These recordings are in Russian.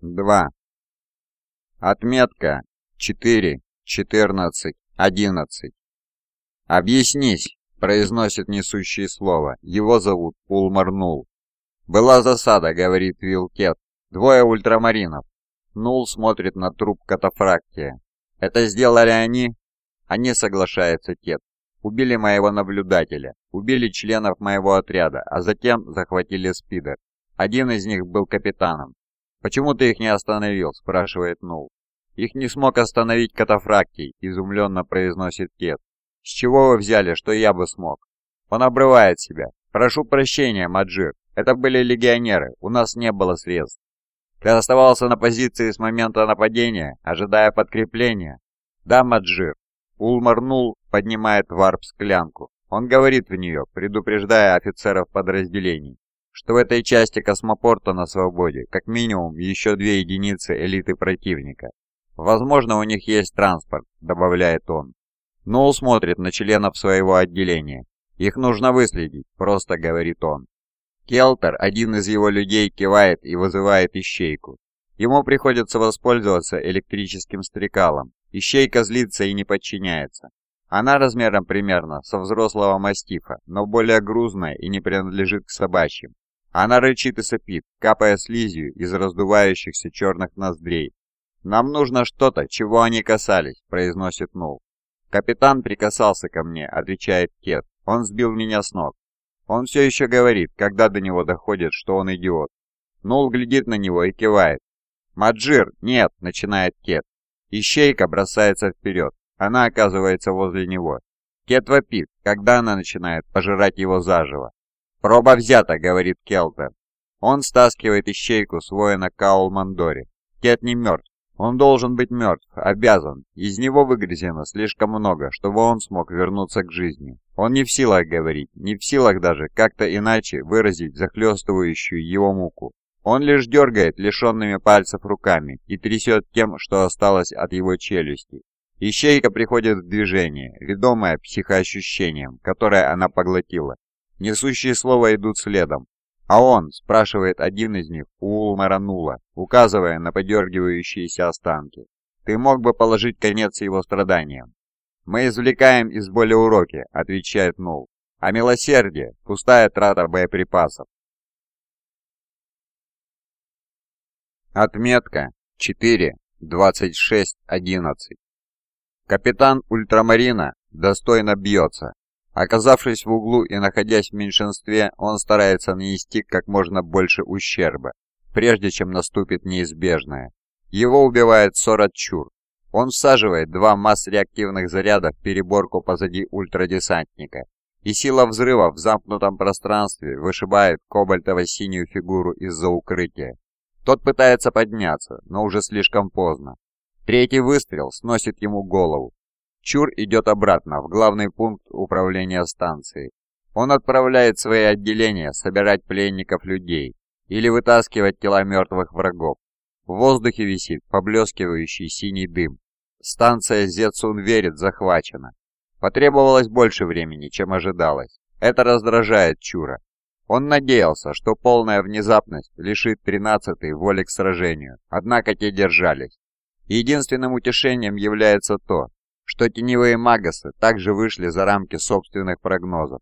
2. Отметка 4, 14, 11. «Объяснись», — произносит несущее слово. Его зовут Улмар Нул. «Была засада», — говорит Вилкет. «Двое ультрамаринов». Нул смотрит на труп катафрактия. «Это сделали они?» «Они», — соглашается Кет. «Убили моего наблюдателя, убили членов моего отряда, а затем захватили спидер. Один из них был капитаном. «Почему ты их не остановил?» – спрашивает Нул. «Их не смог остановить катафрактий», – изумленно произносит Кет. «С чего вы взяли, что я бы смог?» Он обрывает себя. «Прошу прощения, Маджир. Это были легионеры. У нас не было средств». «Ты оставался на позиции с момента нападения, ожидая подкрепления?» «Да, Маджир». Улмар Нул поднимает варп-склянку. Он говорит в нее, предупреждая офицеров подразделений что в этой части космопорта на свободе как минимум еще две единицы элиты противника. Возможно, у них есть транспорт, добавляет он. Ноул смотрит на членов своего отделения. Их нужно выследить, просто говорит он. Келтер, один из его людей, кивает и вызывает ищейку. Ему приходится воспользоваться электрическим стрекалом. Ищейка злится и не подчиняется. Она размером примерно со взрослого мастифа, но более грузная и не принадлежит к собачьим. Она рычит и сопит, капая слизью из раздувающихся черных ноздрей. «Нам нужно что-то, чего они касались», — произносит Нул. «Капитан прикасался ко мне», — отвечает Кет. «Он сбил меня с ног». Он все еще говорит, когда до него доходит, что он идиот. Нул глядит на него и кивает. «Маджир, нет!» — начинает Кет. Ищейка бросается вперед. Она оказывается возле него. Кет вопит, когда она начинает пожирать его заживо. «Проба взята», — говорит Келтер. Он стаскивает ищейку с воина Каул Мандори. Кет не мертв. Он должен быть мертв, обязан. Из него выгрызено слишком много, чтобы он смог вернуться к жизни. Он не в силах говорить, не в силах даже как-то иначе выразить захлестывающую его муку. Он лишь дергает лишенными пальцев руками и трясет тем, что осталось от его челюсти. Ищейка приходит в движение, ведомая психоощущением, которое она поглотила. Несущие слова идут следом. «А он?» – спрашивает один из них у Улмара Нула, указывая на подергивающиеся останки. «Ты мог бы положить конец его страданиям». «Мы извлекаем из боли уроки», – отвечает Нул. «А милосердие – пустая трата боеприпасов». Отметка 4, 26, 11. Капитан Ультрамарина достойно бьется, Оказавшись в углу и находясь в меньшинстве, он старается нанести как можно больше ущерба, прежде чем наступит неизбежное. Его убивает Сорат Чур. Он всаживает два масс-реактивных заряда в переборку позади ультрадесантника, и сила взрыва в замкнутом пространстве вышибает кобальтово-синюю фигуру из-за укрытия. Тот пытается подняться, но уже слишком поздно. Третий выстрел сносит ему голову, Чур идет обратно в главный пункт управления станцией. Он отправляет свои отделения собирать пленников людей или вытаскивать тела мертвых врагов. В воздухе висит поблескивающий синий дым. Станция Зецун верит захвачена. Потребовалось больше времени, чем ожидалось. Это раздражает Чура. Он надеялся, что полная внезапность лишит 13-й воли к сражению, однако те держались. Единственным утешением является то, что теневые магасы также вышли за рамки собственных прогнозов.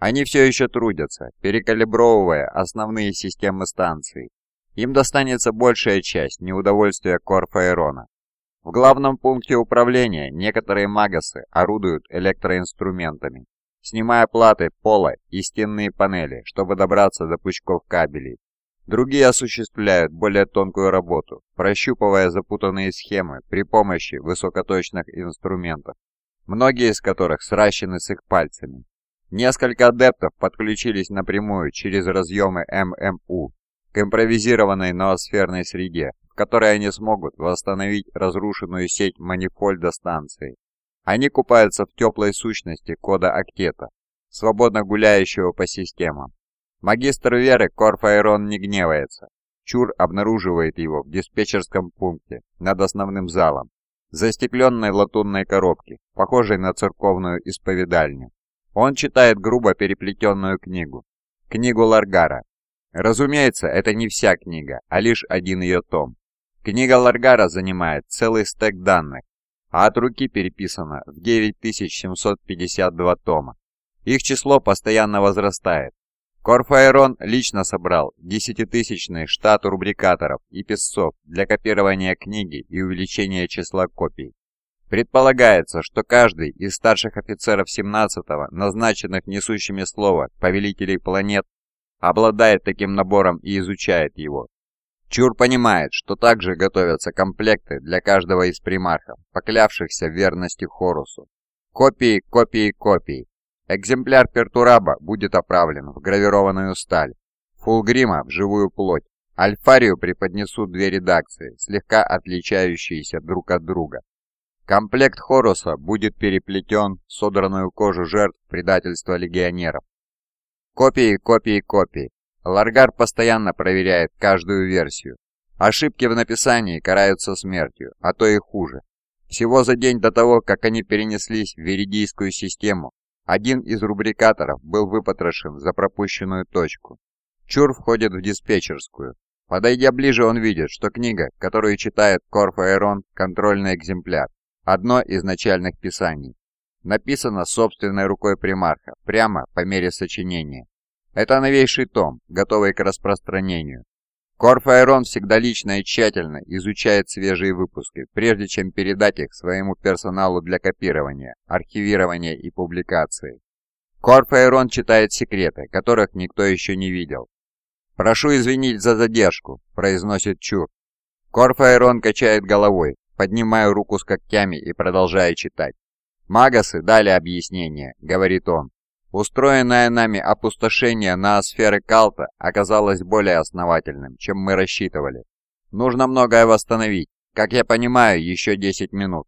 Они все еще трудятся, перекалибровывая основные системы станции. Им достанется большая часть неудовольствия Корфаэрона. В главном пункте управления некоторые магасы орудуют электроинструментами, снимая платы пола и стенные панели, чтобы добраться до пучков кабелей. Другие осуществляют более тонкую работу, прощупывая запутанные схемы при помощи высокоточных инструментов, многие из которых сращены с их пальцами. Несколько адептов подключились напрямую через разъемы ММУ к импровизированной ноосферной среде, в которой они смогут восстановить разрушенную сеть манифольда станции. Они купаются в теплой сущности кода Актета, свободно гуляющего по системам. Магистр веры Корфаэрон не гневается. Чур обнаруживает его в диспетчерском пункте над основным залом, застекленной латунной коробки, похожей на церковную исповедальню. Он читает грубо переплетенную книгу. Книгу Ларгара. Разумеется, это не вся книга, а лишь один ее том. Книга Ларгара занимает целый стек данных, а от руки переписано в 9752 тома. Их число постоянно возрастает. Корфаэрон лично собрал десятитысячный штат рубрикаторов и писцов для копирования книги и увеличения числа копий. Предполагается, что каждый из старших офицеров 17-го, назначенных несущими слово повелителей планет, обладает таким набором и изучает его. Чур понимает, что также готовятся комплекты для каждого из примархов, поклявшихся верности Хорусу. Копии, копии, копии. Экземпляр Пертураба будет оправлен в гравированную сталь, Фулгрима в живую плоть. Альфарию преподнесут две редакции, слегка отличающиеся друг от друга. Комплект Хоруса будет переплетен в содранную кожу жертв предательства легионеров. Копии, копии, копии. Ларгар постоянно проверяет каждую версию. Ошибки в написании караются смертью, а то и хуже. Всего за день до того, как они перенеслись в Веридийскую систему, один из рубрикаторов был выпотрошен за пропущенную точку. Чур входит в диспетчерскую. Подойдя ближе, он видит, что книга, которую читает Корф Айрон, контрольный экземпляр, одно из начальных писаний. Написано собственной рукой примарха, прямо по мере сочинения. Это новейший том, готовый к распространению. Корфаэрон всегда лично и тщательно изучает свежие выпуски, прежде чем передать их своему персоналу для копирования, архивирования и публикации. Корфаэрон читает секреты, которых никто еще не видел. «Прошу извинить за задержку», – произносит Чур. Корфаэрон качает головой, поднимая руку с когтями и продолжая читать. «Магасы дали объяснение», — говорит он. Устроенное нами опустошение на сферы Калта оказалось более основательным, чем мы рассчитывали. Нужно многое восстановить. Как я понимаю, еще 10 минут.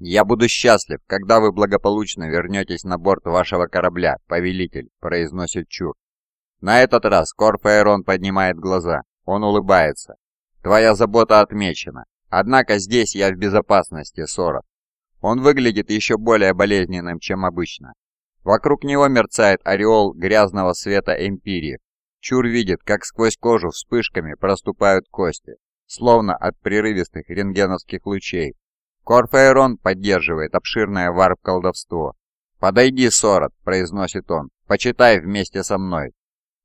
«Я буду счастлив, когда вы благополучно вернетесь на борт вашего корабля, повелитель», — произносит Чур. На этот раз Корфаэрон поднимает глаза. Он улыбается. «Твоя забота отмечена. Однако здесь я в безопасности, Сора». Он выглядит еще более болезненным, чем обычно. Вокруг него мерцает ореол грязного света Эмпирии. Чур видит, как сквозь кожу вспышками проступают кости, словно от прерывистых рентгеновских лучей. Корфаэрон поддерживает обширное варп-колдовство. «Подойди, Сорот», — произносит он, — «почитай вместе со мной».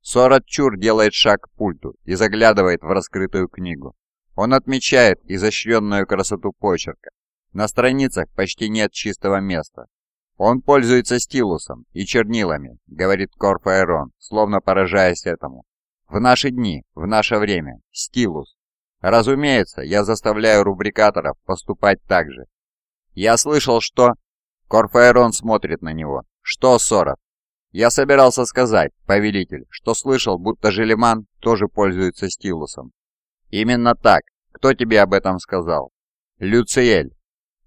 Сорот Чур делает шаг к пульту и заглядывает в раскрытую книгу. Он отмечает изощренную красоту почерка. На страницах почти нет чистого места, «Он пользуется стилусом и чернилами», — говорит Корфаэрон, словно поражаясь этому. «В наши дни, в наше время, стилус. Разумеется, я заставляю рубрикаторов поступать так же. Я слышал, что...» Корфаэрон смотрит на него. «Что, Соров?» «Я собирался сказать, повелитель, что слышал, будто Желеман тоже пользуется стилусом». «Именно так. Кто тебе об этом сказал?» «Люциэль.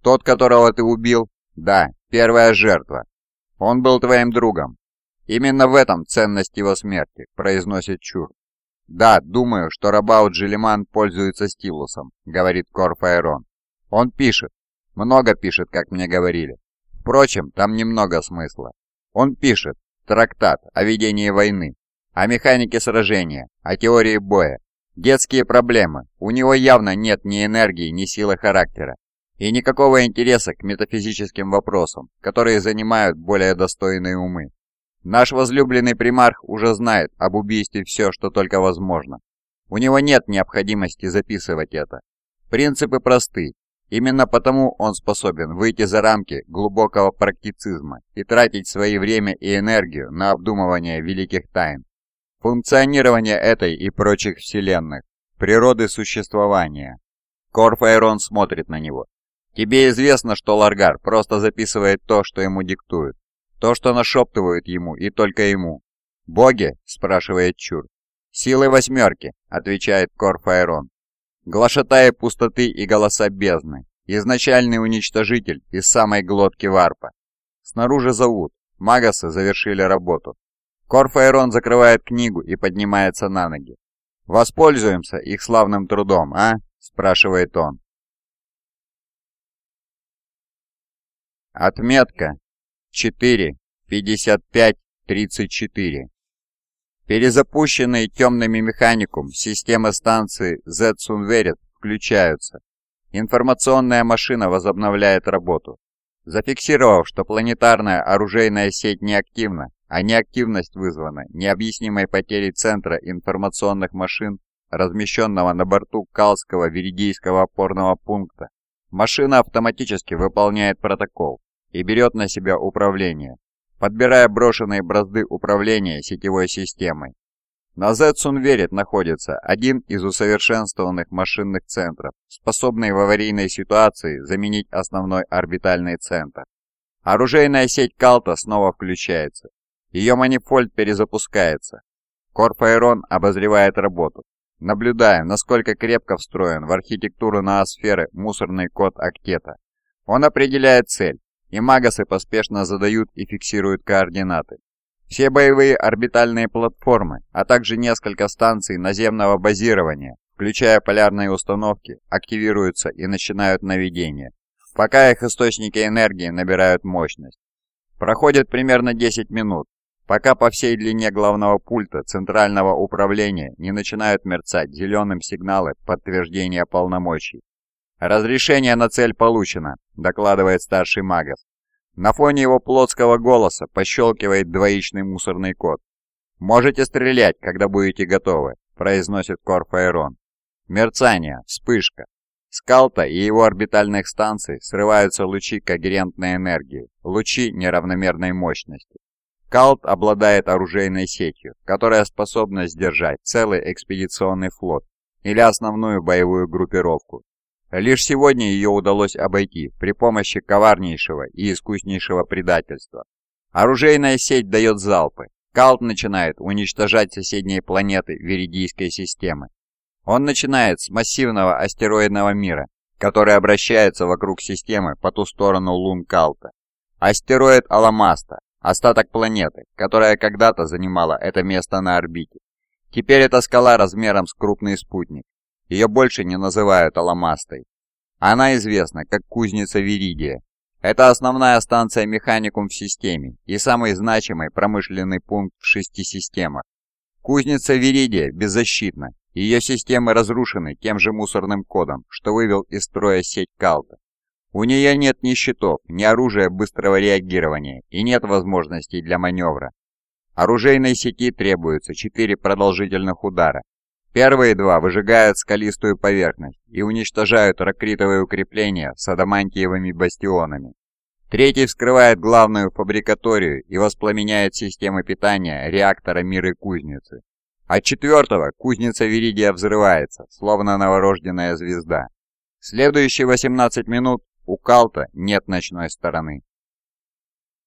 Тот, которого ты убил?» «Да, Первая жертва. Он был твоим другом. Именно в этом ценность его смерти, произносит Чур. Да, думаю, что Рабаут Джилиман пользуется стилусом, говорит Корфаэрон. Он пишет. Много пишет, как мне говорили. Впрочем, там немного смысла. Он пишет трактат о ведении войны, о механике сражения, о теории боя. Детские проблемы. У него явно нет ни энергии, ни силы характера и никакого интереса к метафизическим вопросам, которые занимают более достойные умы. Наш возлюбленный примарх уже знает об убийстве все, что только возможно. У него нет необходимости записывать это. Принципы просты. Именно потому он способен выйти за рамки глубокого практицизма и тратить свое время и энергию на обдумывание великих тайн. Функционирование этой и прочих вселенных, природы существования. Корфаэрон смотрит на него. Тебе известно, что Ларгар просто записывает то, что ему диктуют. То, что нашептывают ему и только ему. «Боги?» – спрашивает Чур. «Силы восьмерки», – отвечает Корфаэрон. «Глашатая пустоты и голоса бездны. Изначальный уничтожитель из самой глотки варпа. Снаружи зовут. Магасы завершили работу. Корфаэрон закрывает книгу и поднимается на ноги. «Воспользуемся их славным трудом, а?» – спрашивает он. Отметка 4.55.34. Перезапущенные темными механикум системы станции Z-Sunverit включаются. Информационная машина возобновляет работу. Зафиксировав, что планетарная оружейная сеть неактивна, а неактивность вызвана необъяснимой потерей центра информационных машин, размещенного на борту Калского Веридийского опорного пункта, машина автоматически выполняет протокол и берет на себя управление, подбирая брошенные бразды управления сетевой системой. На Зетсунверит находится один из усовершенствованных машинных центров, способный в аварийной ситуации заменить основной орбитальный центр. Оружейная сеть Калта снова включается. Ее манифольд перезапускается. Корфаэрон обозревает работу, наблюдая, насколько крепко встроен в архитектуру ноосферы мусорный код Актета. Он определяет цель, и магасы поспешно задают и фиксируют координаты. Все боевые орбитальные платформы, а также несколько станций наземного базирования, включая полярные установки, активируются и начинают наведение, пока их источники энергии набирают мощность. Проходит примерно 10 минут, пока по всей длине главного пульта центрального управления не начинают мерцать зеленым сигналы подтверждения полномочий. «Разрешение на цель получено», — докладывает старший магов. На фоне его плотского голоса пощелкивает двоичный мусорный код. «Можете стрелять, когда будете готовы», — произносит Корфаэрон. Мерцание, вспышка. С Калта и его орбитальных станций срываются лучи когерентной энергии, лучи неравномерной мощности. Калт обладает оружейной сетью, которая способна сдержать целый экспедиционный флот или основную боевую группировку Лишь сегодня ее удалось обойти при помощи коварнейшего и искуснейшего предательства. Оружейная сеть дает залпы. Калт начинает уничтожать соседние планеты Веридийской системы. Он начинает с массивного астероидного мира, который обращается вокруг системы по ту сторону лун Калта. Астероид Аламаста, остаток планеты, которая когда-то занимала это место на орбите. Теперь эта скала размером с крупный спутник, ее больше не называют Аламастой. Она известна как Кузница Виридия. Это основная станция механикум в системе и самый значимый промышленный пункт в шести системах. Кузница Виридия беззащитна, ее системы разрушены тем же мусорным кодом, что вывел из строя сеть Калта. У нее нет ни щитов, ни оружия быстрого реагирования и нет возможностей для маневра. Оружейной сети требуется четыре продолжительных удара, Первые два выжигают скалистую поверхность и уничтожают ракритовые укрепления с адамантиевыми бастионами. Третий вскрывает главную фабрикаторию и воспламеняет системы питания реактора мира кузницы. От четвертого кузница Виридия взрывается, словно новорожденная звезда. Следующие 18 минут у Калта нет ночной стороны.